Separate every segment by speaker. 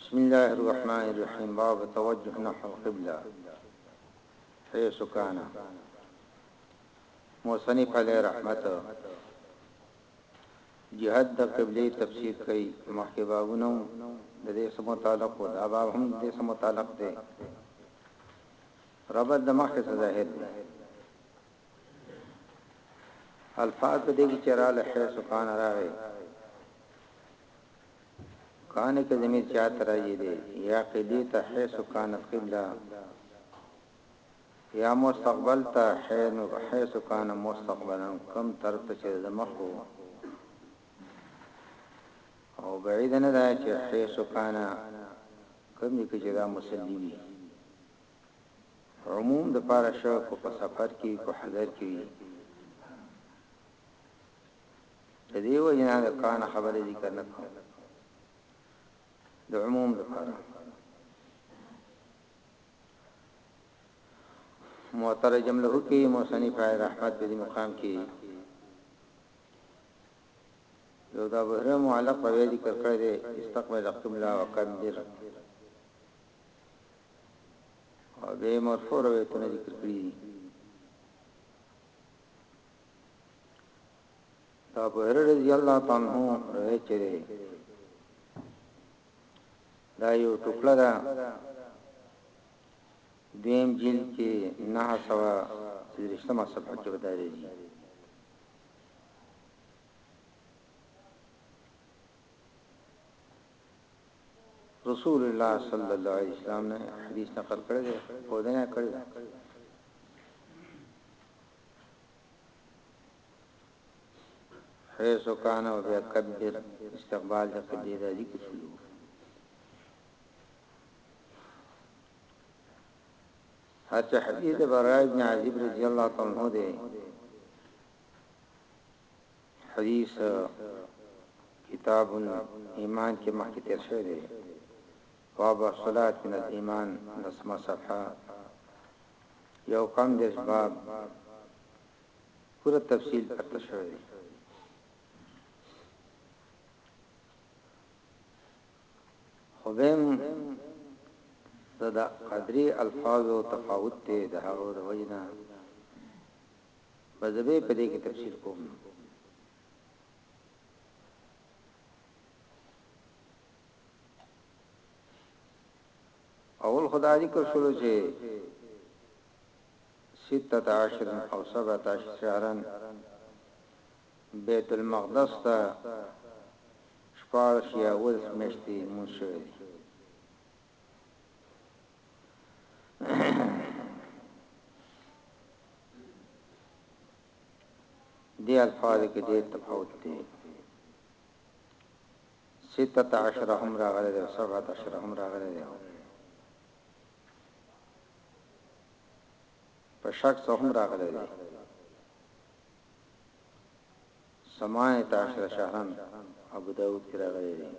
Speaker 1: بسم الله الرحمن الرحيم باب توجه نحو القبلة حيث كان موسنی فعلی رحمت جهاد د قبله تفسیر کوي مخکې بابونو د دې سم متعلق او دا باب هم د دې سم متعلق دی ربط د مخکې څخه ظاهر دی الفاظ په دې کې چې را له حیث کان راغی کان کې زمير چا ترایي دی یا قبلی ته حیث کان قبلا یا مستقبل ته حیث کان مستقبلا کم طرف ته چې زمخو او بعید نه ده چې حیث کان کم کې چې دا مسلمي عموم د پاره شه کو په سفر کې کو حضر کې وي د دې وجنا د کان خبره ذکر نه کوم د عموم د پاره مترجم له کې موسنی فای رحمت په دې مقام کې یو دا بهره معلق په ذکر کړی استقبل اقتم لا وقدر او به مرفوع روایتونه ذکر کړی دي دا ابو هرره رضی الله تعالی عنہ روایت چره دا یو ټوکړه ده دویم جیل کې نه سوا سرشتمه صفحه کې بدایي رسول الله صلی الله علیه وسلم نه حدیث نقل کړی دی ښودنه کړی ده حيث كان وبيكبر استقبال د قبله د ذکر شلو حتی حدیث برای بن عزیب رضی اللہ تعالی عنہ دے حدیث کتاب الایمان کې مخکې تیر شوی دی باب الصلاه من الايمان لسمه صفحه یو کم دیش باب پورا تفصیل پته شوی دی خوبم دا قدری الفاظ او تفاوت ته د هغه د وجنه بس زه به په دې کې تفصیل کوم نه. اول خدای ذکر شروع چې ستة عشر او سبعة عشر شهرا بیت المقدس ته شپارش یا ولس مشتی منشوه دی دې الفاظ کې ډېر تفاوت دی ستة عشر هم راغلي دی سبعة عشر هم راغلي دی په شک څه هم راغلي دی سماعت عشر شهرن ابو داود کې راغلي دی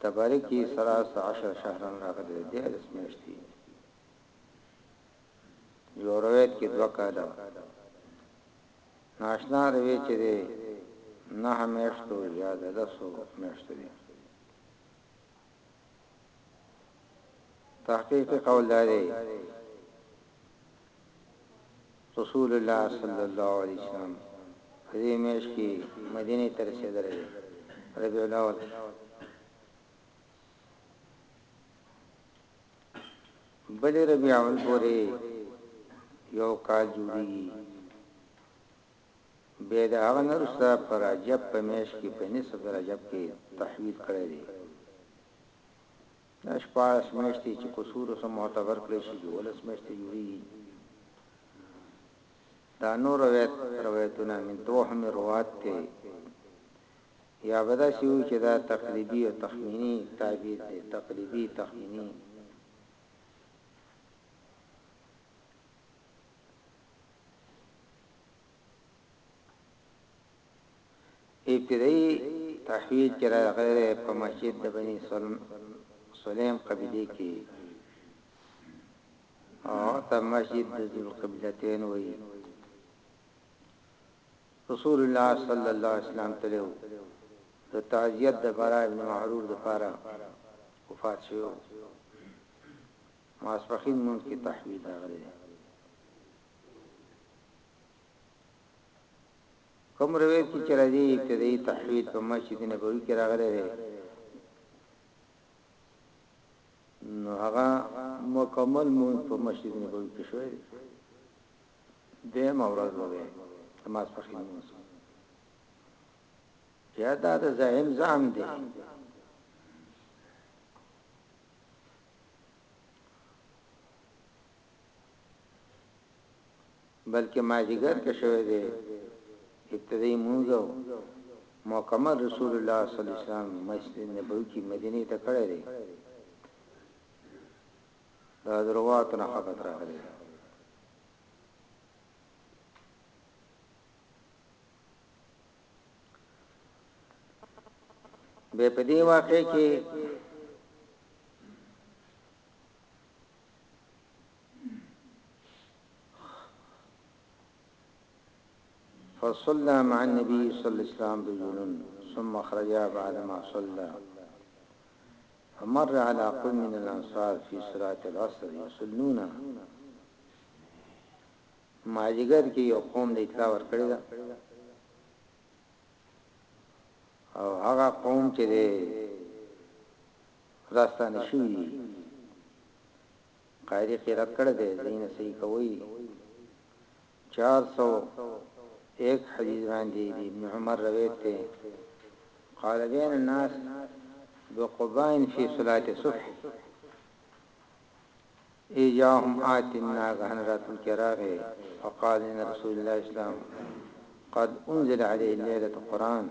Speaker 1: تبارک کی سلاس عشر شهرا راغلی دی دیارلس میاشتی یو روایت کی دو کالا ناشنا روی چه دی نه میاشتو یا د لسو میاشتو دی تحقیقی قول داری رسول الله صلی الله علیه وسلم په دې میاشت کې مدینې ته رسېدلی دی، ربیع الاول. بلې ربیع اول پورې یو کال جوړیږي، بیا د هغه نه وروسته په رجب په میاشت کې په نصف رجب کې تحویل کړی دی. دا شپاړس میاشتې چې په سورو سم معتبر کړی شي یوولس میاشتې جوړیږي دا نور روایت روایتونه من توهم روات ته یا بدا شیو چې دا تقریبی او تخمینی تعبیر دی تقریبی تخمینی ابتدايي تحويل چې راغلی دی په مسجد د بني سليم قبيلې کې او ته مسجد د ذوالقبلتين وایي رسول الله صلی الله علیه وسلم تلو د تعزیت د برا ابن معرور د پاره وفات شو ماسپخین مون کې تحویل راغلی کوم روایت کې چې راځي ابتدایي تحویل په مسجد نبوي کې راغلی دی نو هغه مکمل مون په مسجد نبوي کې شوی دی د مورز وبه نماز په خیر مونږ یا دا د زعیم زعم دی بلکې مازیګر کې شوی دی ابتدایي مونږ او مکمل رسول الله صلی الله علیه وسلم مسجد نبوي کې مدینه ته کړی دی دا دروات نه خبر راغلی به په دې واقع کې فصلى مع النبي صلى الله عليه وسلم رجل ثم خرجا بعدما صلى فمر على قوم من الانصار في صلاة العصر يصلون ماجګر کې یو قوم د اطلاع ورکړی دا او هغه قوم چې راستانه شوي دي قاری قیرت کړی دی ځینې صحیح کوی چار سو ایک حدیث باندې دی ابن عمر رویت ته قال بین الناس بقبائن فی صلاة صبح ایجاهم آتن ناغهن راتل کراغه فقال ان رسول الله اسلام قد انزل علیه لیلت قرآن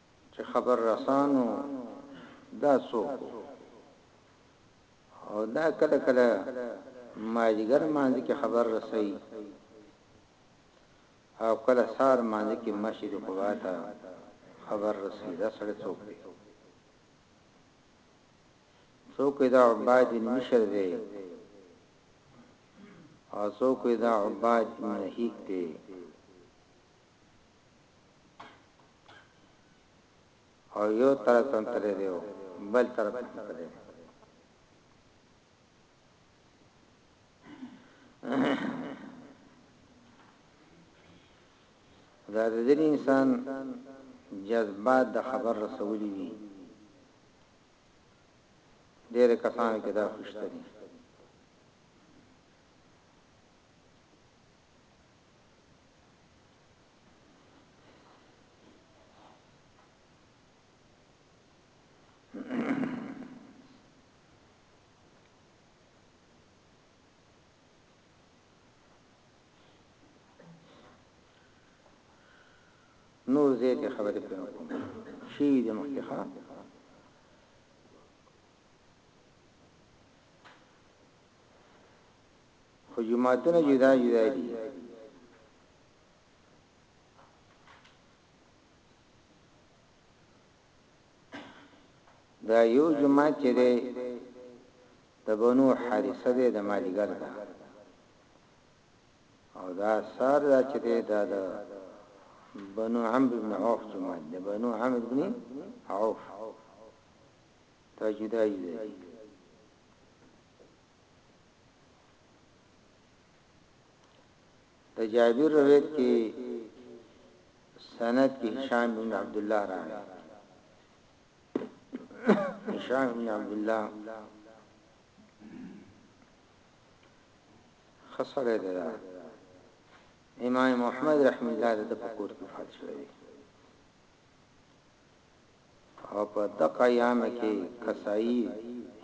Speaker 1: چې خبر رسانو دا څوک وو او دا کله کله ماجګر مانځ کې خبر رسي او کله سار مانځ کې مسجد قباء ته خبر رسي دا سره څوک دی څوک دا عباد بن مشر دی او څوک دا عباد بن هیک دی او يو طرف ته هم تللی دی او بل طرف ته هم تللی دی دا د دې انسان جذبات د خبر رسولي دي ډېر کسان کې دا خوشته دي نور زیاتې خبرې پرې کوم شي د مخکخه خو جوماتونه جدا جدا دي. دا یو جومات چې دی د بنو حارثه دی د مالیګر ده او دا سار دا چې دی دا د بنو عمرو بن عوف جومات دی بنو عمرو بن عوف دا جدا جدا دي د جابر روایت کې سند کې هشام بن عبد الله راغی هشام بن عبد الله خسره ده امام محمد رحم الله د پکور کې فات شوی او په دقه ایامه کې کسائی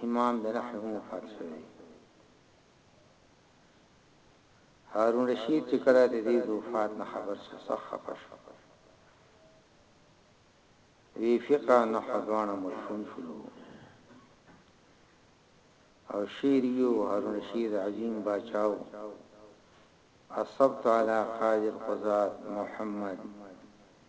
Speaker 1: امام د نحو هم وفات شوی دی. هارون رشید چې کله د دې د وفات نه خبر شو سخت خفه شو. وی فقه او نحو دواړه مدفون شولو. او شعر یو هارون رشید عظیم باچاو اصبت علی قاضی القضات محمد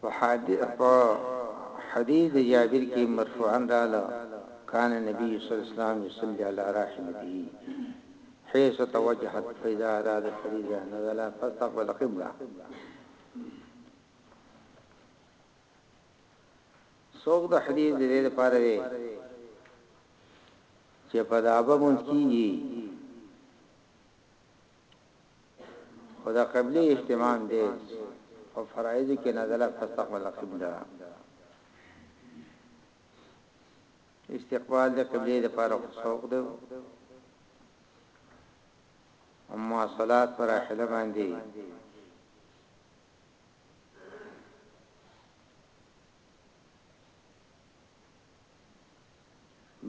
Speaker 1: په حديث د جابر کي مرفوعاً راغله، کان النبي صلی الله علیه وسلم يصلي علی راحلته حيث توجهت فاذا اراد الفريضة نزل فاستقبل القبلة. څوک دا حديث د دې لپاره دی چې په دابه مونږ کیږي خو د قبلې اهتمام دی او فرائض کې نازله فاستقبل القبله استقبال د قبلې لپاره خصوص دی او مواصلات پر احله باندې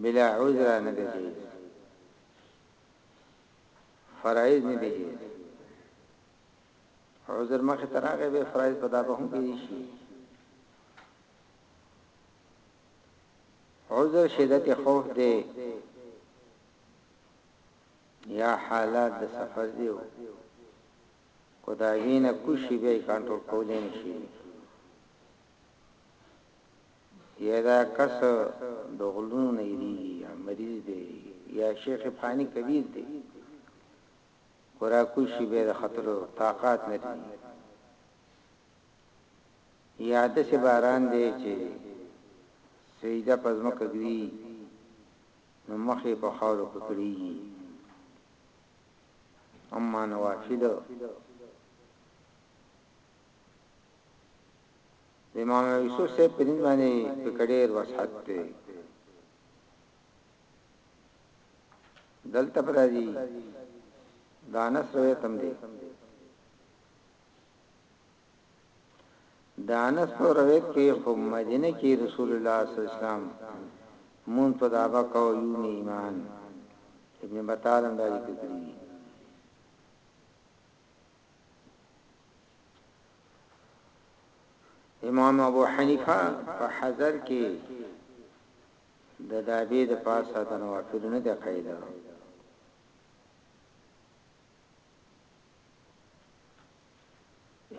Speaker 1: بلا عذر نه دی فرایض نه دي هیر عذر مخه تراغه به فرایض په دابه هم کېږي شي عذر شدت خوف دی یا حالات د سفر دی کو دا وینه کوشي به کنټرول کولای نشي یا دا کس د غلونو نه یریږي یا مریض دی یا شیخ فانی کبیر دی که راکوز شي بیا د ختلو طاقت نه لري یا داسې باران دی چې سجده په ځمکه ږدي نو مخ یې په خاورو کې کړیږي اما نوافل د امام یوسف صاحب په دین باندې پکړیر وسحت دی دلته پر راځي دا نس روایت هم دی دا نس په روایت کې په مدینه کې رسول الله صلی الله علیه وسلم مون په دابا کو یون ایمان ابن بطال هم دا ذکر کړی امام ابو حنیفه په حضر کې د دابې د پاسه د نوافل نه دی قیده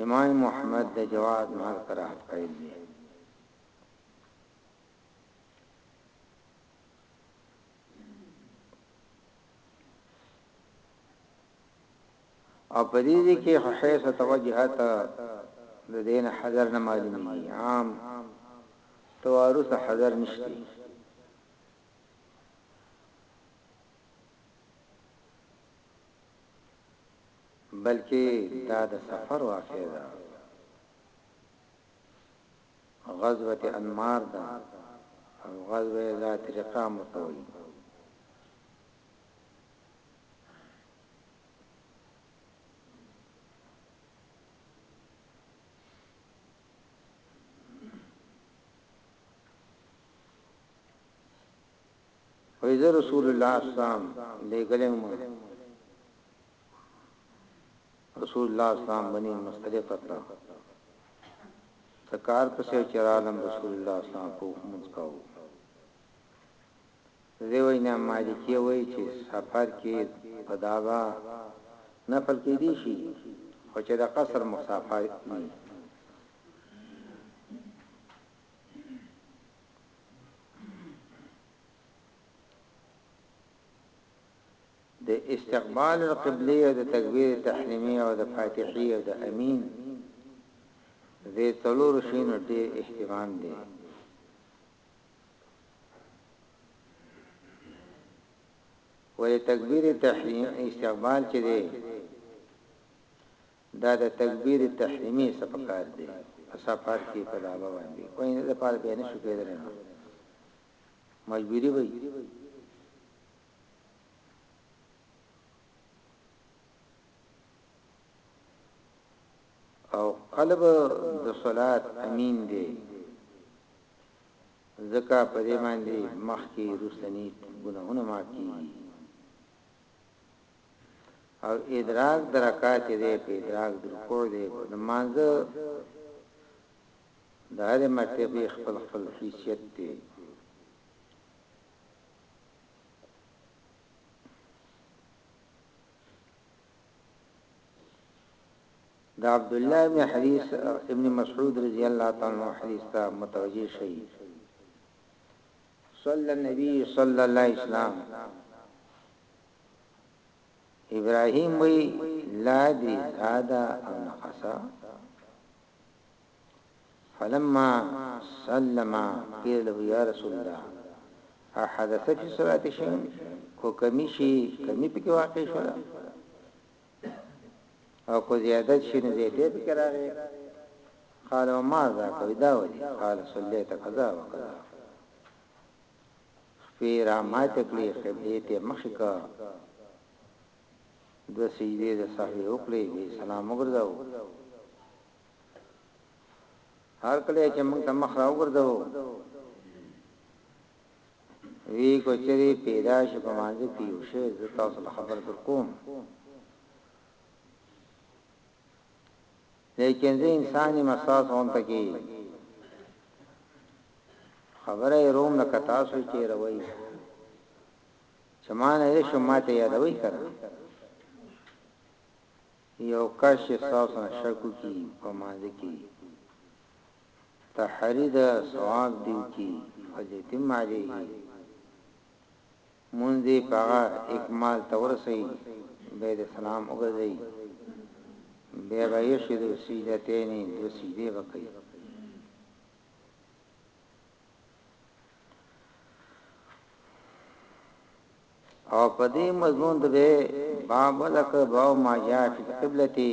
Speaker 1: امام محمد د جواز مال کراهت قیل دی او په دې دي کې خو حیث او توجهت د دین حذر نه معلومی عام توارث حذر نشتی بلکې دا د سفر واقع ده غزوه انمار ده او غزوه ذات رقام کوي وای زه رسول الله اسلام لګلم رسول الله اسلام بني مختلف کړه تکار پسې چرالم رسول الله اسلام په حکومت کاو د دې وجنه مالکیه وایي چې سفر کې قضا به نفل کیدی شي خو چې د قصر مسافر وي. د استقبال القبله او د تکبیر تحریمی او د فاتحی او د امین د څلور شینو ډیر اهتمام دی ولی تکبیر تحریم استقبال چه دی دا د تکبیر تحریمی څخه پکار دی په سفر کې په دابه باندې کوی نه د پاره به نه شو کېدل نه مجبوری وي او قلب د صلات امین دی ځکه په دې باندې مخکې وروسته نیک ګناهونه معاف کیږي او ادراک درکات چې دې په ادراک درکو دې نو مانځه د هر مرتبه خپل خپل حیثیت دی د عبدالله ابن حديث ابن مسعود رضي الله تعالی عنه حديث ته متوجه شئ صلى النبي صلى الله عليه وسلم ابراهيم وی لا دي زادا او نقصا فلما سلم قيل له يا رسول الله احدث في صلاه شيء کو کمی شي کمی پکې واقع شو او کو زیادت شي نه زیاتې پکې راغی قال وما ذاك ودا ولي قال صليت كذا وكذا خفي را ما تکلی قبله ته مخ کا د سجدي د صحوی وکړي به سلام وګرځاو هر کله چې موږ ته مخ را وګرځاو وي که چېرې پېدا شي په مانځه کې يو شی زه تاسو ته خبر در کوم لیکن زه انسان يم تاسو هم پکې خبره یې روم لکه تاسو چې روي چې ما نه یې شو ماته یادوي کړه یو کش تاسو نه شکو کی په مانځه کې تحری ده ثواب ډیوټی فلیتم علیه مونځ دی په هغه اکمال ته ورسئ بیا د سلام وګرځئ بیا به یشهدو سجدتین دو سجدې وکړي او په دې مضمون د باب لک باو ما جاء فی قبلتی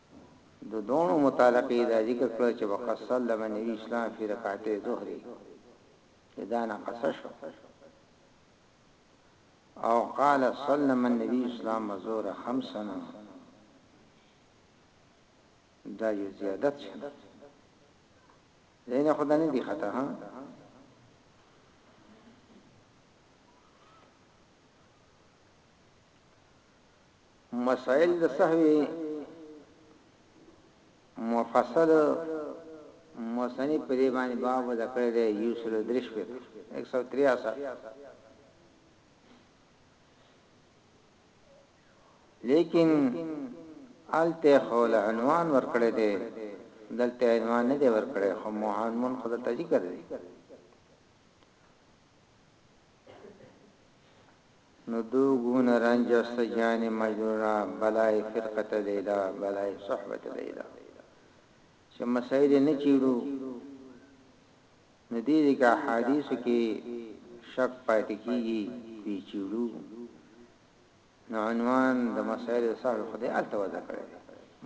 Speaker 1: د دواړو متعلقي دا ذکر کړه چې وقد سلم النبي اسلام فی رکعتي ظهري چې دا نقص شو او قال سلم النبي اسلام مزور خمسن دا یو زیادت شو زین خدا نه دی خطا ها مسائل د سهوې مفصل مصنف په دې باندې باب وضع کړی دی یو سل او درې شپېته، یک سو تریاسټ، لیکن هلته خو له عنوان ورکړی دی دلته عنوان نه دی ورکړی خو مهمون خو دلته ذکر دی نو دو ګونه رنج است جان مجروره بلای فرقت لیلا بلای صحبت لیلا چه مسایل یې نه چیړو نو دې دې که احادیثو کې شک پاتې کیږي که یې چیړو نو عنوان د مسایل صاحب خدای الته وضع کړی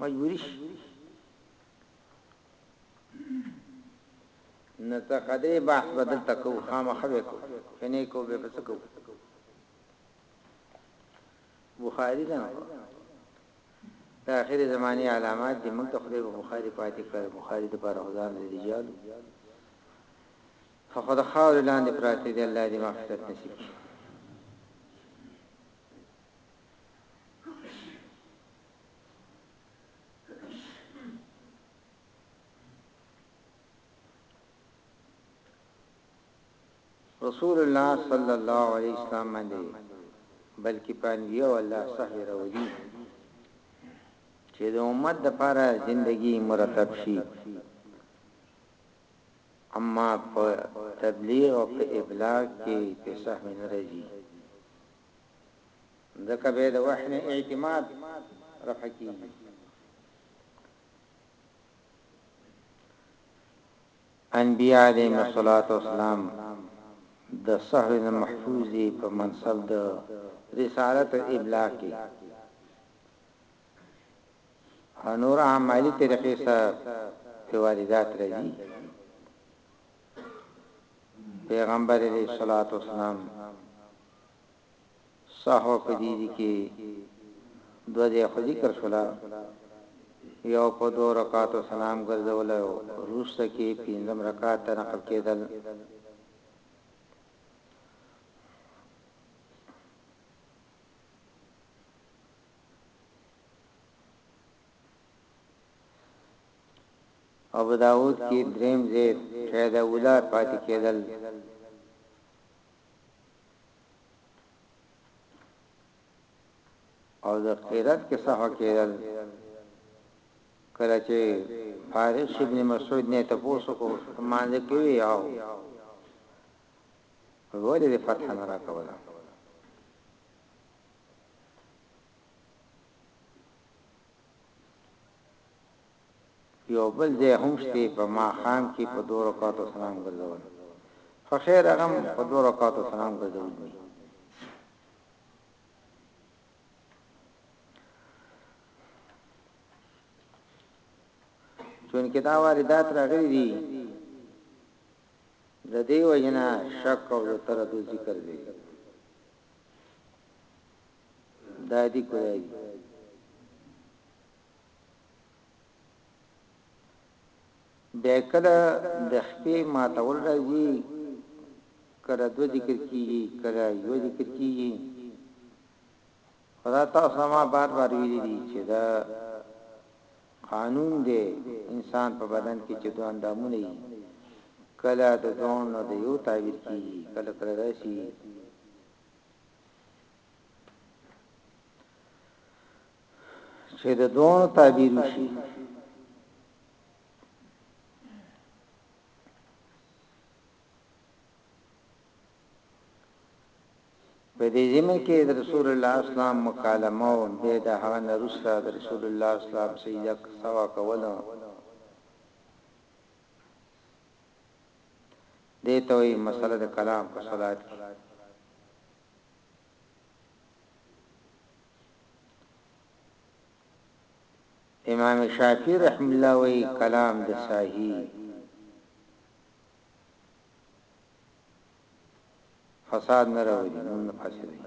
Speaker 1: مجبوری شي نو تقدې بحث بدل تکو خامخه وکړو کني کو به پس کو بخاری دا د اخر زماني علامات دي موږ ته خدای په بخاری پاتې کړ بخاری د بار غزان دي رجال فقد خاور لاندې پراته دي الله دې مغفرت نصیب کړي رسول الله صلی الله علیه وسلم باندې بلکې پانګیو الله صحیح راولي چې د امت د پاره ژوندۍ مرتب شي اما په تبلیغ او په ابلاغ کې په صحیح نه راځي ځکه بې د وحي نه اعتماد رفع کیږي. انبیاء علیهم الصلاة والسلام د صحر المحفوظ په منصب د رسالت او ابلاغ کې نور عملی طریقې سره په واردات راځي پیغمبر علیه الصلاۃ والسلام سهو په دې دي کي دوه دي خو ذکر شوله يو په دوه رکعاتو سلام ګرځول او روسته کي پنځم رکعات ته نقل کېدل ابو داود کې دریم زید فیدا اولاد پاتې کېدل او د قرات کې صحو کېدل کله چې فارغ شي ابن مسعود نه ته پوسو کو مانځ کوي او ولې د فتح نه راکوله یو بل ځای هم شته په ماښام کې په دوه رکعتو سلام ګرځول خو خیر هغه هم په دوه رکعتو سلام ګرځول دي. چونکه دا واردات راغلي دي د دې وجنا شک او تردید ذکر دی دا دي کوي بیا کله د خپې ماتول راځي کله دوه ذکر کیږي کله یو ذکر کیږي خدا تاسو ما بار بار ویلي دي چې دا قانون دی انسان په بدن کې چې دوه اندامونه یي کله د دوه نو د یو تعبیر کیږي کله کله راشي چې د دوه تعبیر شي په دې زمين کې د رسول الله اسلام مکالمه او به د هغه نرسته د رسول الله اسلام سیدک سوا کوله دې ته وی مسله د کلام په صلات کې امام شافعی رحمه الله وایی کلام د ساهی فساد نه راوړي نوم نه فاسدوي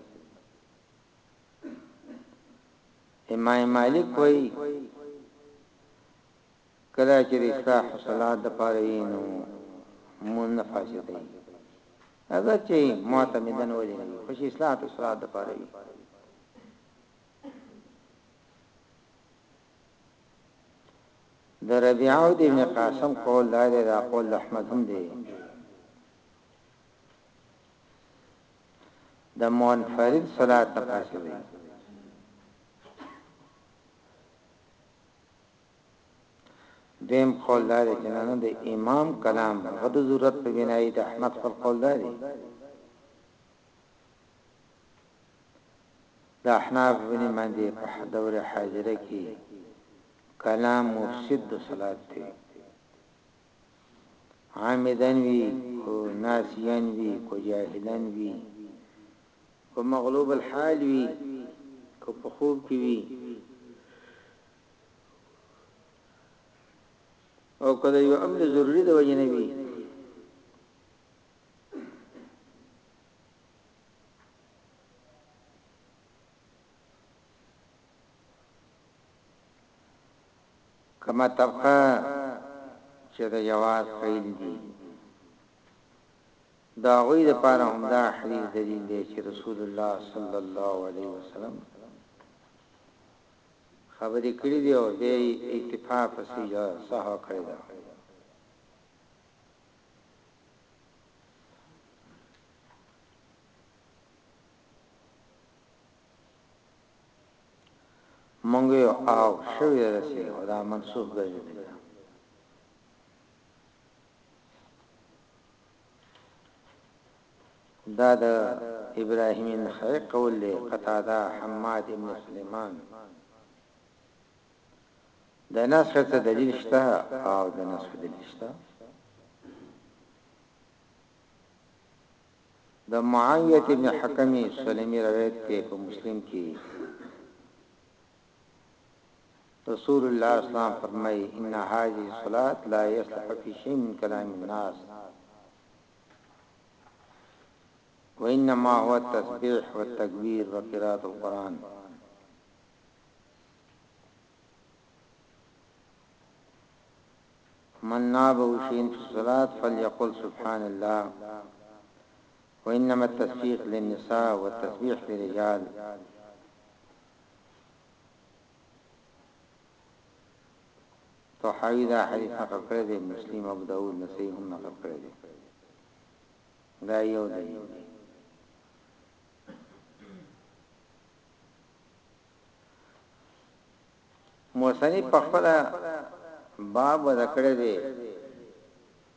Speaker 1: امام مالک وایي کله چې رښتا حاصلات د پاره وي نو مونځ نه فاسدوي اګر چې معتمدن ولې نه وي خو چې اصلاح د صلات د پاره وي د ربيعه او د ابن قاسم قول دا دی دا قول احمد هم دی د منفرد صلات تقاصوي دویم قول دا دی چې نه نه د امام کلام هغه د ضرورت په بنا یې د احمد خپل قول دا دی د احناف بني باندې په دور حاضره کې کلام مفسد د صلات دی عامدن وی کو ناسیان وی کو جاهلن وی کو مغلوب الحال وی کو په خوب کې وی او که د یو امر ضروري د وجې نه وي کما طبقه چې د جواز قیل دي دا غوی د پاره هم دا حدیث دلیل دی چې رسول الله صلی الله علیه وسلم خبرې کړې دي او بیا یې ارتفاع پسې یا سهو کړې ده. مونږ یو او شوی ده داسې او دا منسوخ ګرځېدلې ده. دا د ابراهيم النخعي قول دی، قتاده، حماد ابن سليمان، د نسخ څه دليل شته او د نسخ دليل شته؟ د معاويه ابن حکم سلمي روایت ته په مسلم کې رسول الله صلی الله علیه وسلم فرمایي ان هذه الصلاه لا يصلح في شيء من كلام الناس وانما هو التسبيح والتكبير وقراءه القران من ناب شيء في الصلاة فليقل سبحان الله وإنما التسبيح للنساء والتسبيح للرجال طحاوی دا حدیث نقل کړی دی مسلم ابو داود نسائی هم نقل کړی دی دا یو دلیل دی موسنی په خپل باب ذکر دی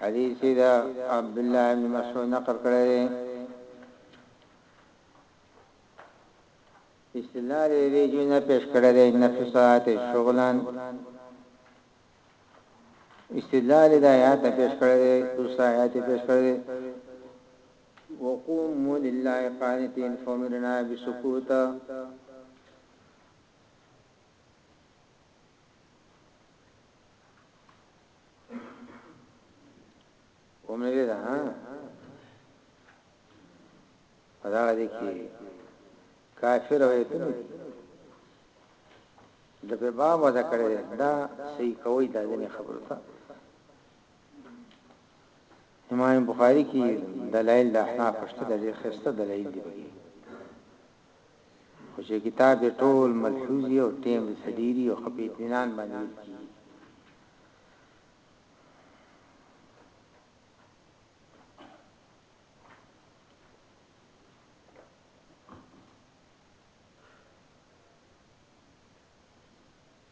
Speaker 1: حدیث دا عبد الله بن مسعود نقل کړی دی استدلال دې جنہ پیش کړی دی نفسات شغلن استدلال د آیات پیش کړی دی اوس آیات پیش کړی دی وقوم لله قانتين فمرنا بسكوت ومنه ده ها دا دې کې کافر وې ته د په باب ودا کړی دا صحیح کوي دا دې خبره ده امام بخاری کې دلایل د احناف پښته د خسته دلایل دی خو چې کتاب يې ټول ملحوظ وي او ټيم يې څه ډېر وي او ښه په اطمينان باندې ويل کېږي،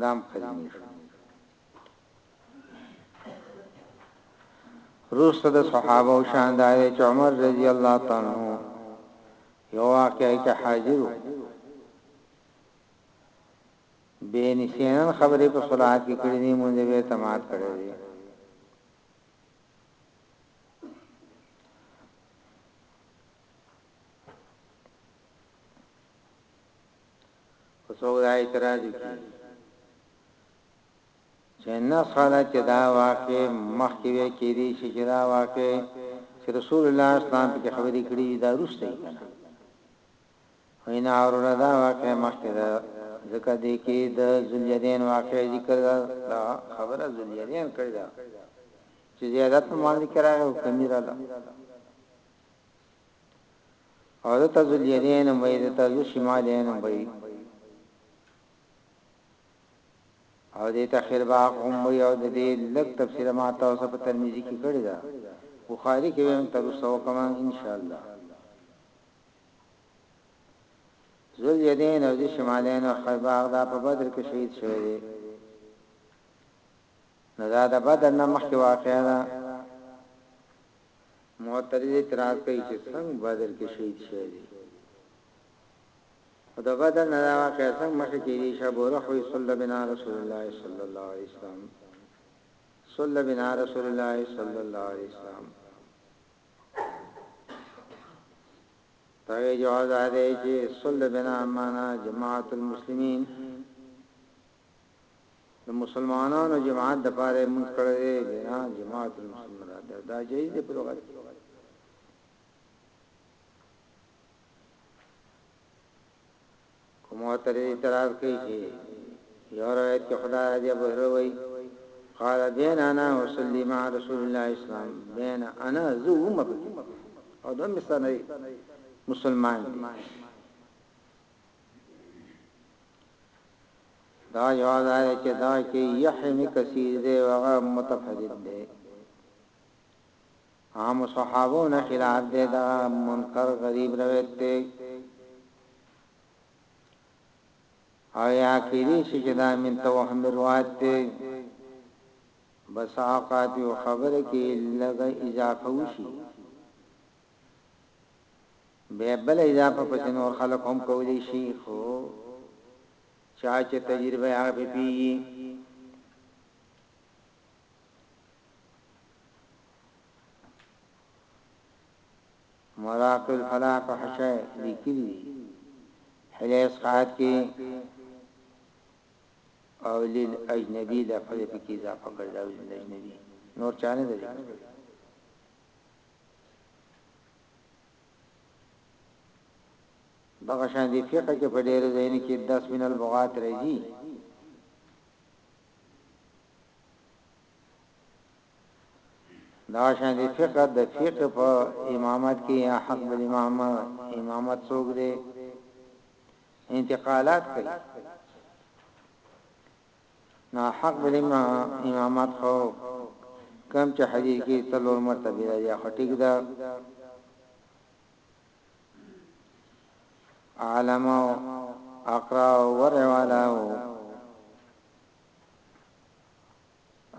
Speaker 1: دام کلمې شو روسته د صحابه او شان دار چې عمر رضی الله تعالی عنہ یو واقعي کې حاضر به نسینن خبرې په صلات کې کړې دي مونږ به اعتماد کړې دي خو څوک دا اعتراض وکړي چې نه خاله چې دا واقع مخکې وې کې دي چې دا واقع چې رسول الله اسلام په خبرې کړې دا روسته یې کنه وینا اوره دا واقع مخکې دا ځکه دې کې د ذلیدین واقع ذکر دا خبره ذلیدین کړی دا چې زیادت مالک راغی او کمی راغله او د تازو لیدین هم وی د تازو شمال یې هم وی او د تخیر باغ هم وی او د دې لږ تفسیر ما تاسو په ترمذی کې کړی دا بخاری کې هم تر سو کما ان شاء الله ذل یدین او د شمالین او خیباغ دا په بدر کې شهید شوی دی نو دا د بدر نه مخکې واقعا معترض اعتراض کوي چې څنګه بدر کې شهید شوی دی او د بدر نه دا واقعه څنګه مخې کې دي چې ابو رحوی صلی بنا رسول الله صلی الله علیه وسلم صلی بنا رسول الله صلی الله علیه وسلم تاوی جواز آده چه صلی بنا امانا جماعت المسلمین د مسلمانانو جماعت د پاره یې مونږ کړی دی بنا جماعت المسلمین راته دا جایز دی په لغت کوم معترض اعتراض کوي چې یو روایت کې خدای راځي ابو هرره وایي قال بين انا وصلي مع رسول الله اسلام بين انا زو مبکی او دم سره مسلمان دی دا یو ځای دی چې دا کې یحیی می کثیر دی او هغه متفرد دی عام صحابو نه خلاف دی دا منکر غریب روایت دی او یا کېدی شي چې دا من توهم روایت دی بس اوقات یو خبره کې لږه اضافه وشي بیا بله اضافه پسې نور خلک هم کولی شي خو چا چې تجربه هغه په پیږي مراقب الفلاح په حشه لیکلي حلیس قاعد کې او لیل اجنبی لفظ پکې اضافه کړل او لیل اجنبی نور چانه درې دغه شان دی فقه کې په ډېرو ځایونو کې دس من البغات راځي دا شان دی فقه د فقه په امامت کې یا حق بل امام امامت څوک دی انتقالات کوي ناحق بل امامت خو کوم چه حدیث کی څلور مرتبه راځی هغه خو ټیک ده عالم او اقرا او ورع والا او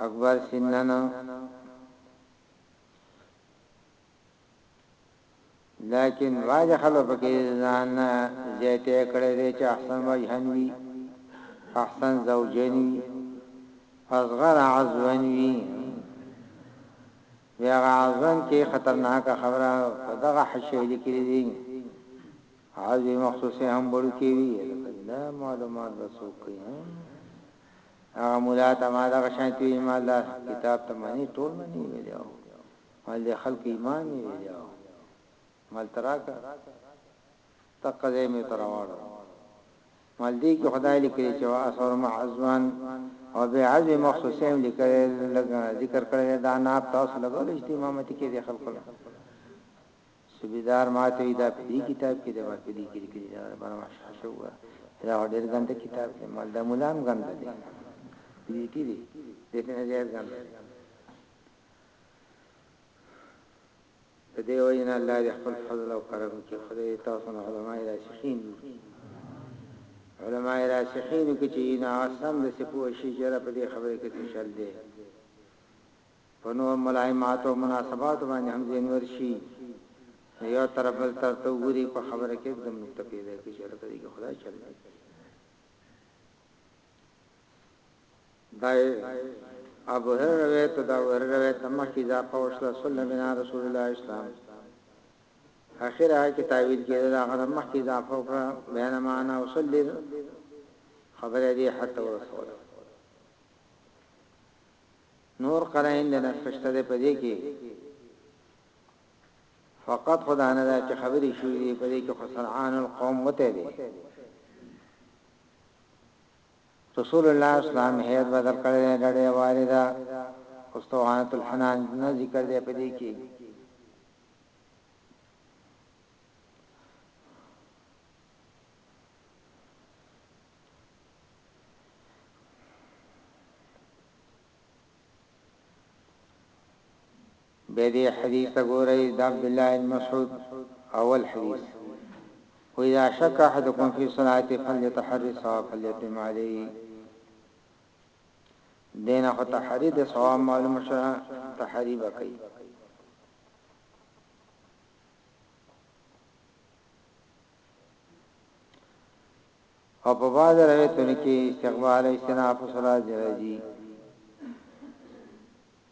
Speaker 1: اکبر سنن لکن بعض خلکو پکې ځان نه زیاتی کړی دی چې احسن وجهن وي، احسن زوجن وي، اصغر عضون وي، بیا هغه عضون کې خطرناکه خبره په دغه حشوه لیکلي دي عضوی مخصوصې هم بړو کې وي دا معلومات به څوک کوي هغه مولا ته ما دغه شانتي ایمالدار کتاب ته معنی ټول منی ویلو ویل دی خلکو ایمان می ویلی او مال ته راکړه دقه ځای می ته راواړوه مال دی کی خدای لیکلی چه واسور مع ازوان او بی عزم مخصوصی هم لیکلی لگا ذکر کړی دی دا ناب تاسو لگولو چه امامتی کی دی خلکو لا سبیدار ماته وی دا په دې کتاب کې د ورته دي کې لیکلي دا بار ما شو دا ډېر ګنده کتاب دی مال دا مولام ګنده دی دې کې دي دې نه زیات ګنده په دې وجه نه الله دې خپل فضل او کرم کې خدای دې تاسو نه علماء راسخین جوړ کړي علماء راسخین کې چې نه اسم د سپو شي جره په دې خبره کې څه شل دي په نو ملایمات او مناسبات باندې هم زینور شي یو تر بل تر تو ګوري په خبره کې د متقیده کې جره په دې کې خدای چل دی دای ابو هرره روایت دا ور روایت د مخ کی ذا قوش لا صلی بنا رسول الله اسلام اخر هغه کی تعویل کی دا هغه مخ کی ذا فوکړه بیان معنا وصلی خبره دی حتی ورسول نور قرائن د نفشته ده پدې کې فقط خدا نه ده چې خبرې شوې دي پدې کې خسرعان القوم وته دي رسول الله اسلام هيئت بدل کړی دی ډډه واري ده استوانت الحنان نه ذکر دی په دې کې بیا دې حدیث ته ګورئ د عبدالله ابن مسعود اول حدیث واذا شک احدکم فی الصلاة فلیتحری الصواب فلیتم علیه دینه خو تحری د صواب معلوم شو تحری وکړي او په باز روایتونو کې استقبال استناف صلات راځي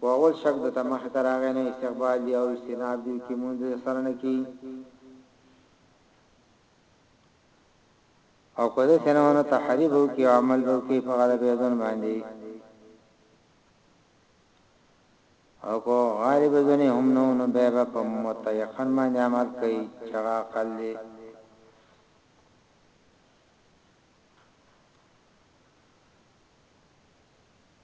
Speaker 1: خو اول شک ده ته مخ ته راغی نه استقبال دي او استناب دي کي مونځ د سره نه کي او که داسې نه ونه تحري به وکړي او عمل به وکړي په غالب ځون باندې او که غالب ځونې هم نو نو به به په متيقن باندې عمل کوي چې هغه عقل دی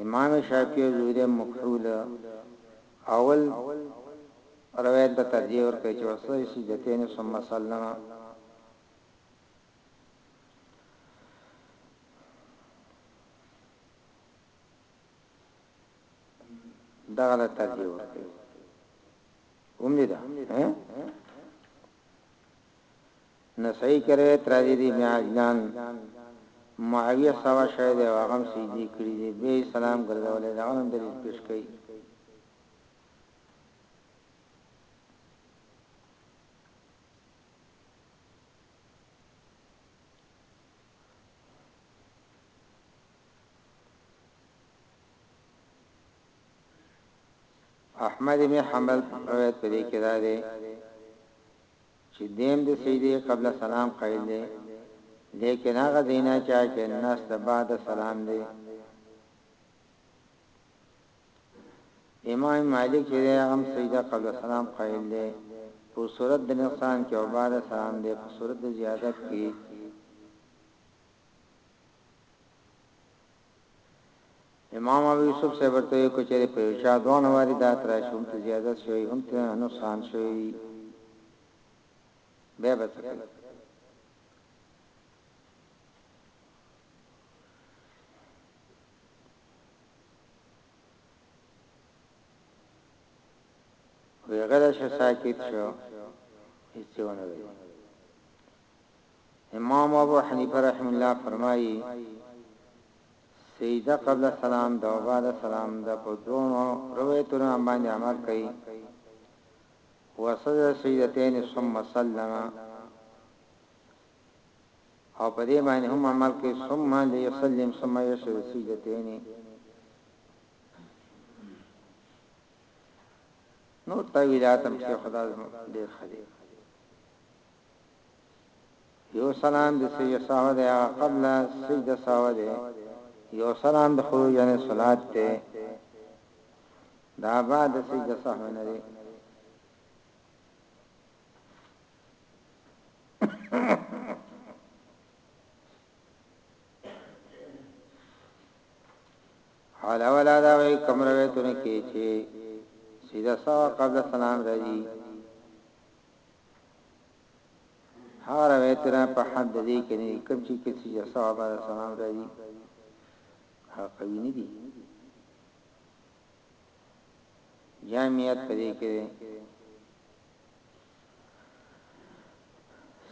Speaker 1: امام شافعی زوری مکحول اول روایت ته ترجیح ورکړي چې وسوي سجدتين ثم سلم دا له ترجیح ورکړي امید ده نه صحیح کړی تراجیدی ابن عجلان معاویه سوا شوی دی او هغه هم سجدی کړی دی بیا یی سلام ګرځولی دی هغه هم دلیل پیش کوي. احمد ابن حنبل روایت په دې کې دا دی. چی دیم د سجدی قبل السلام قیل دی لیکن هغه ځاینا چا چی نس د بعد السلام دی امام مالک چی دی هم سجده قبل السلام قیل دی په صورت د نقصان کې او بعد السلام دی په صورت د زیادت کې امام ابو یوسف صاحب ورته وویل، که چېرې په یو چا دواړه واردات راشي، هم ته زیادت شوی وي، هم ته نقصان شوی وي، بیا به څه کوې؟ ویغه داسې ساکت شو، هېڅ یې ونه ویل. امام ابو حنیفه رحمه الله فرمایي سجده قبل السلام د بعد السلام د په دوه روایتونو باندې عمل کوي وسجد سجدتين ثم سلم او په دې باندې هم عمل کوي ثم ليسلم ثم يسجد سجدتين نور تعویلاتم چې خدا دې خلي يو سلام د سجده سهو دی هغه قبل سجده سهو دی يو سلام د خروج عن الصلاه ته دا بعد سجده سهو نه دی حالا ولا دا وی کم رویتونه کی چی سیده سوا قبل سلام رضی هغه روایتونه په حد د دې کې نه دي کوم چې کې چې صحابه رسولان راځي هغه قوي نه دي جامعیت په دې کې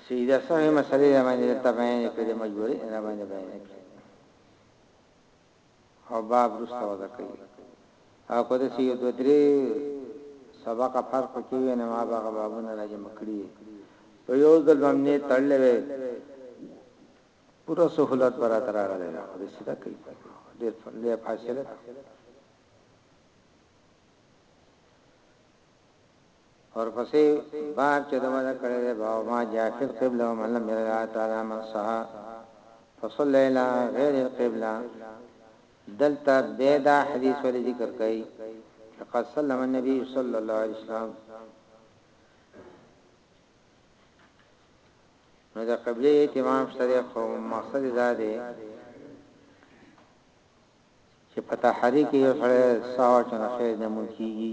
Speaker 1: سیده سمه مسلې باندې تبعین کړې مجبورې نه باندې بیان کړې او باب وروسته وضع کوي او که داسې یو دوه درې سبقه فرق پکې وي نو ما به هغه بابونه راجمع کړي په یو ځل به مې تړلې وي پوره سهولت به راته راغلی وي خو داسې دا کوي ډېر لویه فاصله ده ورپسې باب چې ده وده کړې ده، باب ما جاء فی القبلة ومن لم يرد الله تعالی مسها فصلی الی غیر القبلة، دلته بیا دا حدیث ولې ذکر کوي، لقد سلم النبی صلی الله علیه وسلم، نو د قبلې اهتمام شته دی، خو مقصد یې دا دی چې په تحریک یې یو سړی ساه واچوي نو خیر نه مونږ کېږي.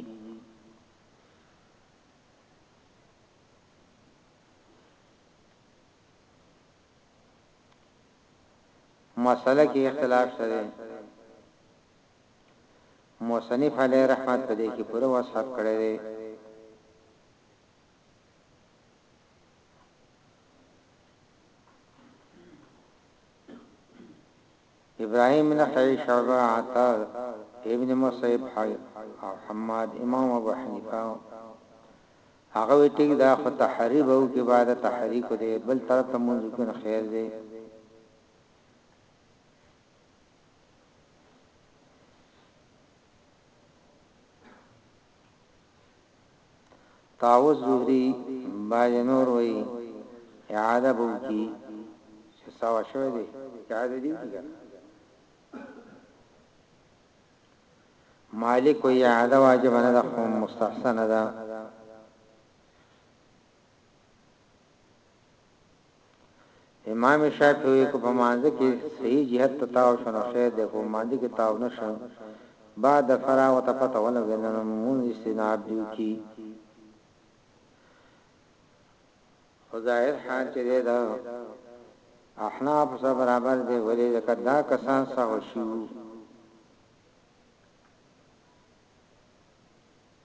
Speaker 1: مسئله کې اختلاف شته مصنف علی رحمت په دې کې پوره وصف کړی دی ابراهيم نخعي شعبه عطاء ابن مصيب حي او حماد امام ابو حنيفه هغه وي ټيک ده خو تحري به وکي بعد تحري کو دي بل طرف ته مونږ وکي نو خير دي طاوس زهري باید نور وایي اعاده به وکړي چې سوا شوی دی اعاده دې وکړي کنه مالک وی عاده واجب نه ده خو مستحسن ده امام شافعي وايي، که په مانځه کي صحيح جهت ته تاو شو نو خير دی، که په مانځه کي تاو نه شو بعد د فراغت ته پته ولګېده نو لمونځ استناب دي وکړي، خو ظاهر حال چي دی د احنافو سره برابر دی، ولي ځکه دا کسان سهو شوي وو.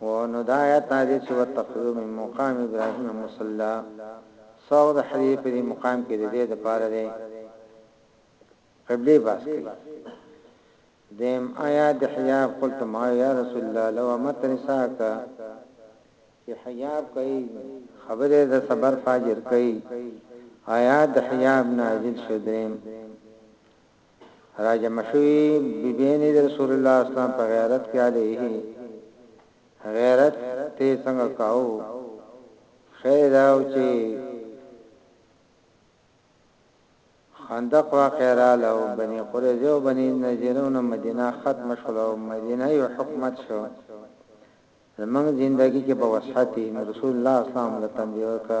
Speaker 1: او نو دا آیات نازل شو وتخذو من مقام ابراهیم مصلا سوغ د حدیث په دې مقام کې د دې د پاره دی قبله باس کړي دیم آیات د حجاب قلت ما یا رسول الله لو مترساک چې حجاب کوي خبره د صبر فاجر کوي آیات د حجاب نازل شو دریم راجمع شوي بي بيني د رسول الله اسلام په غيرت کي عليه غيرت تي څنګه کاوو شايد دا و چي خندق واقع راله او بني قريزه او بني نذيرونه مدينه ختم شول او مدينه يو حکومت شو زمنګ زندگی کې په وسحتي رسول الله اسلام له تندي ورکا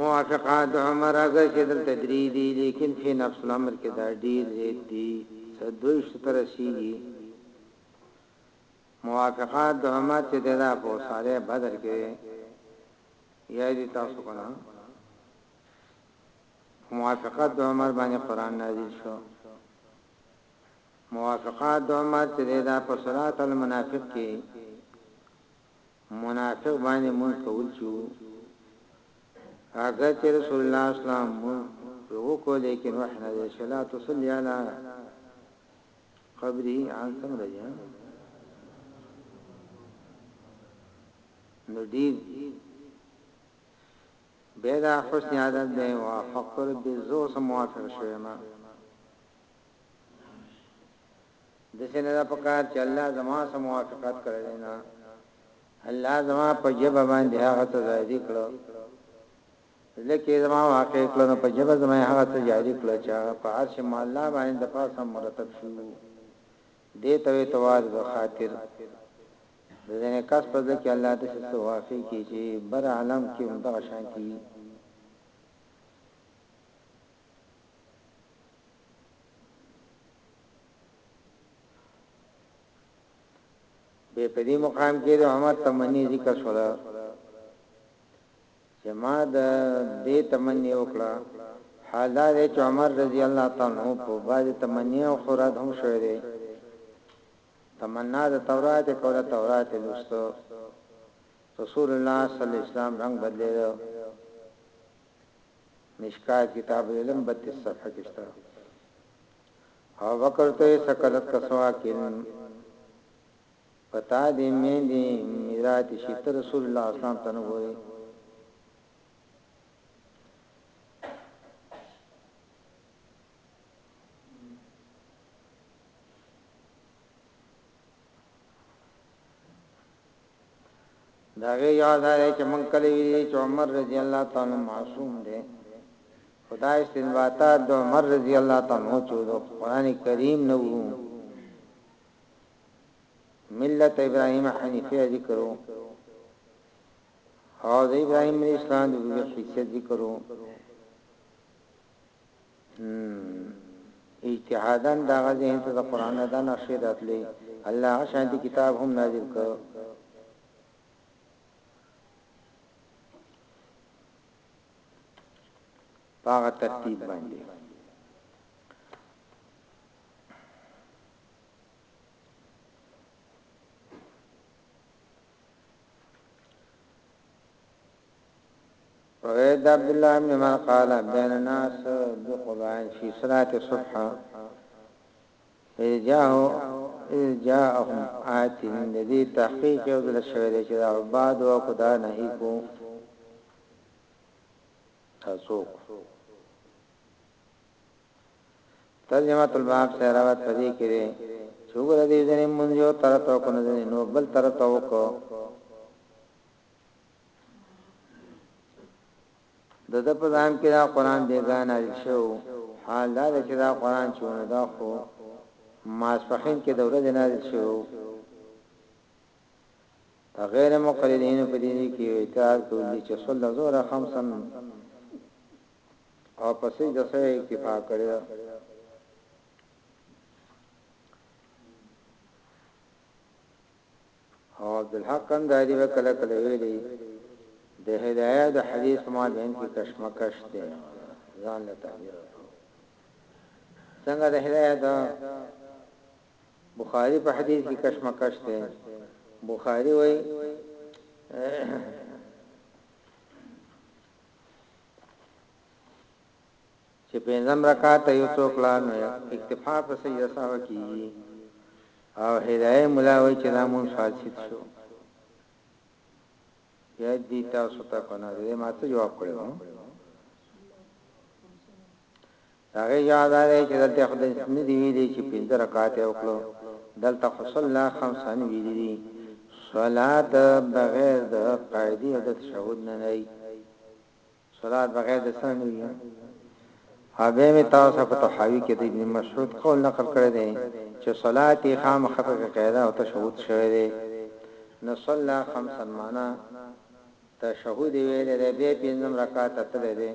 Speaker 1: موافقه د عمر اګر چې دلته درې دي لیکن فی نفس الامر کې دا ډیر زیات دي څه دویشت ته رسیږي موافقه د عمر چې دا په ساره بدر کې یا دې تاسو کنه موافقه د عمر باندې قران نازل شو موافقه د عمر چې دا په صلات المنافق کې منافق باندې مونږ کول چې وو اګر چې رسول الله اسلام مونږ په وکړو لیکن وحی نه دی شلا تصلی علی قبره عن څنګه دی نو ډیر بیدا حسن عادت دی وافق رب زو سم موافق شوی ما داسې نه ده پکار چې الله زما سره موافقت کړی دی، نه، الله زما په ژبه باندې هغه څه زیادي کړه، زړه کې یې زما واقع کړه، نو په ژبه زما یې هغه څه زیادي کړه چې هغه په عرش معلی باندې د پاسه مرتب شوي وو، دې ته وایي توارد الخاطر، د ځینې کس په زړه کې الله داسې څه واقع کړي چې بر عالم کې هم دغه شانتې وي. به په دې مقام کې د عمر تمنی ذکر شوه چې ما د دې تمنی وکړه حال دا دی چې عمر رضی الله تعالی عنہ په باج تمنی او خوراد هم شوی دی تمنا د تورات کوله تورات لوستو رسول الله صلی الله علیه وسلم رنگ بدلیدو مشکا کتاب العلم 32 صفحه کې شته او وکړته سکلت کسواکن پتا دې مې دې میرات شیت رسول الله اسلام تنه وره د هغې جواب دا دی چې موږ کله ویلي چې عمر رضی الله تعالی عنه معصوم دی خو دا استنباطات د عمر رضی الله تعالی عنه چې د قران کریم نه وو ملت ابراهیم حنیفه ذکرو او د ابراهیم علیه السلام د حیثیت ذکرو اجتهادا دا غزه ته د قران نه د نقشې راتلې الله شانتی کتاب هم نازل کړ پاغه ترتیب باندې رويت د عبدالله ابن عمر قال بين الناس بقباء في صلاة الصبح اذ جاءه اذ جاءهم آت د دې تحقیق یو ځل شوی دی چې د عباد او خدا نه هیکو تاسو ترجمه الباب سراوت پدې کړي چې وګوره دې ځنې مونږ یو طرف ته کو نه ځنې نو بل طرف ته وکړو د د په ځان کې دا قران بیگان الشو حال دا چې دا قران چونه دا خو ماسپخین کې د ورځې نازل شو غیر مقلدین په دې کې اعتراض کوي چې صلی زوره خمسن او پسې د سره اکتفا کړی او عبدالحق قندهاري به کله کله ویلي، د هدایه د حدیث په مابین کې کشمکش دی، ځان له تعبیر ورکوي. څنګه د هدایه د بخاري په حدیث کې کشمکش دی، بخاري وایي، چې پنځم رکعت ته یو څوک لاړ نو اکتفا په سجده سهو کیږي او هدايه مولا وایي چې دا مونږ فاسد شو یا دې تاسو ته کنه دې ما څه جواب کړو هغه یاد راځي چې دلته خدای نه دی ویلي چې پنځه رکعات وکړو دلته صلی خمسان ویلي دي صلات بغیر د قاعده او د تشهود نه نه صلات بغیر د څه نه نه وي او بیا مې تاسو ته په طحاوي کې د ابن مسعود قول نقل کړی دی چې صلات یې خامخا په قاعده او تشهد شوی دی نو صلی خمسا معنا تشهد یې ویلی دی بیا پنځم رکعت ته تللی دی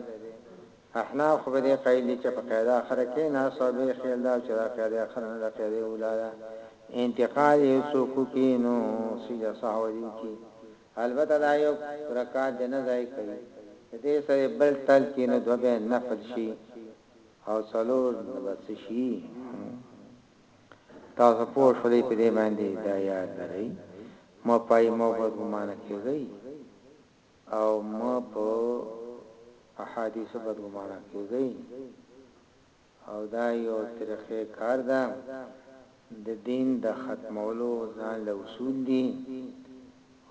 Speaker 1: احناف خو په دې قایل دي چې په قاعده اخره کې نه صوبې خیال دا چې دا قاعده اخره نه ده قاعده اولا ده انتقال یو څوک کې نو سجده سهو دی کې البته دا يو رکعت دی نه ضايع کوي د دې سره بل ټل چي نو دوه به نفل شي او څلور به څه شي تاسو پوه شولئ په دې باندې دا ياد لرئ مو پای مو بدګمانه کېږئ او مو په احادیثو بدګمانه کېږئ او دا یو ترخه کار ده د دین د ختمولو ځان له اصول دي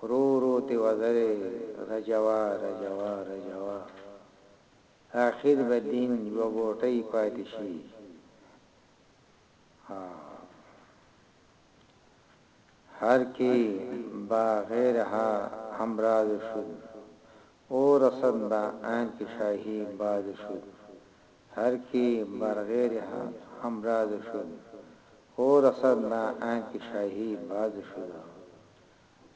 Speaker 1: ورو ورو ته وزره رجوا رجوا رجوا اخیر به دین یو بوټی پاتې شي هر کی با غیرها همراز شد او رسد با آن کی شاهی باز شد هر کی بر غیر حق هم راز شد خو رسد نه آنکه شاهی باز شد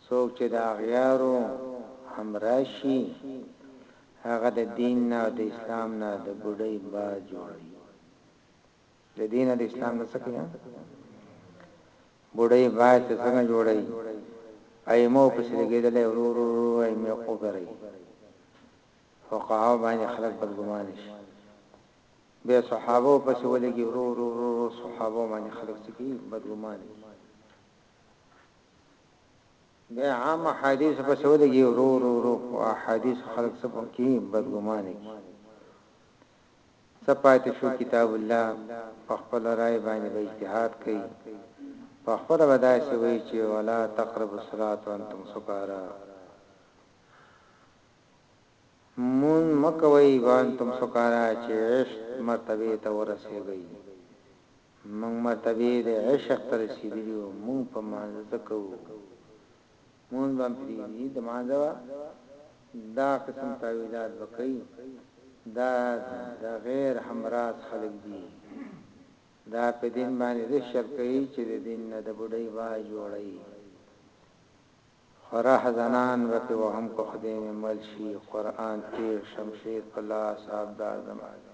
Speaker 1: څوک چه د اغیارو هم راشی هغه د دین نه او د اسلام نه د بډای باز جوړوی د دین او د اسلام نه څه کوي بوډۍ باید ته څنګه جوړي ایمو پسې لګیدلې ورو ورو ایمه وګرای فقهاو باندې خلک بدګمانه شي بیا صحابو پسې ولګي ورو ورو ورو صحابو باندې خلک څه کوي بدګمانه شي بیا عام حدیث پسې ولګي ورو ورو ورو حدیث خلک څه کوي بدګمانه شي سپایت شو کتاب الله په خپل رائے باندې به اجتهاد کوي په خپل ودای سوي چې ولا تقربوا الصلاة وانتم سکارا مونځ مه کوئ وانتم سکارا چې عشق مرتبې ته ورسېږئ مونږ مرتبې د عشق ته رسېدلي يو مونږ په مانځه څه کوو مونځ به هم پرېږدي د مانځه به دا قسم تاويلات به کوي دا د غير همراز خلک دي دا په دين باندې داسې شرکوي چې د دين نه د بډۍ باج جوړوي فرح زنان به په وهم که خدای مې مل شي قرآن تیر شمشیر په لاس آبدار زما دی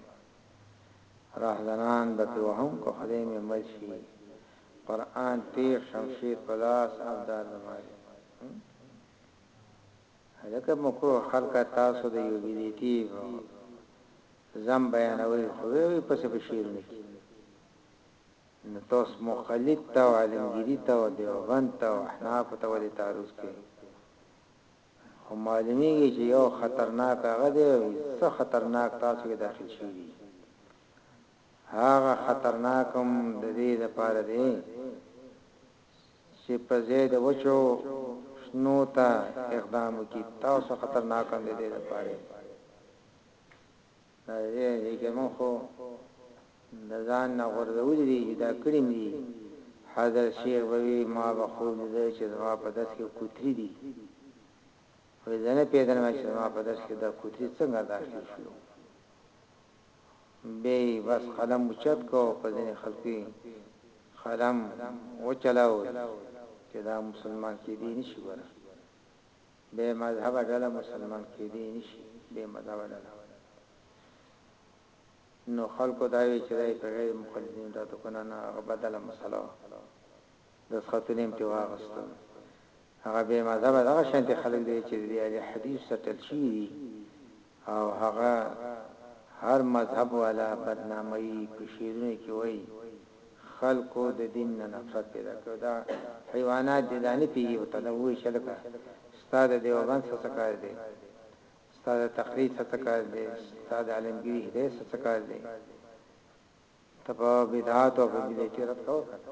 Speaker 1: فرح زنان به په وهم که خدای مې مل شي قرآن تیر شمشیر په لاس آبدار زما دی هلکه مکروه خلک تاسو د یو بیلیتی زم بیانوي خو وی پس په شیرونه کې نو تاسو مقلد ته او عالمګیری ته او دیوبند ته او احنافو ته ولې تعرض کوئ؟ خو معلومیږي چې یو خطرناک هغه دی او څه خطرناک تاسو کې داخل شوي دي هغه خطرناک هم د دې لپاره دی چې په ځای د وچو شنو ته اقدام وکړي تاسو خطرناک هم د دې لپاره دا ځای دی که موږ خو د ځان نه غورځولي دي چې دا کړي مې دي، حضرت شیخ به وي ما به خوب لیده چې زما په درس کې کوتري دي، وایي زه نه پوهېدلم چې زما په درس کې دا کوتري څنګه داخل شولو، بیا یې بس قلم اوچت کړ او په ځینې خلکو یې قلم وچلاوه چې دا مسلمان کېدی نه شي ګوره. بې مذهبه ډله مسلمان کېدی نه شي، بې مذهبه ډله نو خلکو دا وي چې دا یې پېړۍ د مقلدینو ډده کړه، نه هغه بدله مسله وه، دستخطونه یې هم ترې واخیستل، هغه بې مذهبه دغه شانتې خلک دی چې د دې اهل حدیثو سره ټل شوي دي. او هغه هر مذهب والا بدناموي په شعرونو کې وايي خلکو د دين نه نفرت پيدا کړی دا حيوانات دې دا نه پيږي ورته دا ووايي چې هلکه ستا د ديوبند سره څه کار دی ستا د تقليد سره څه کار دی ستا د عالمګيري هدايت سره څه کار دی ته په بدعات او په بدعتي رد کوه کنه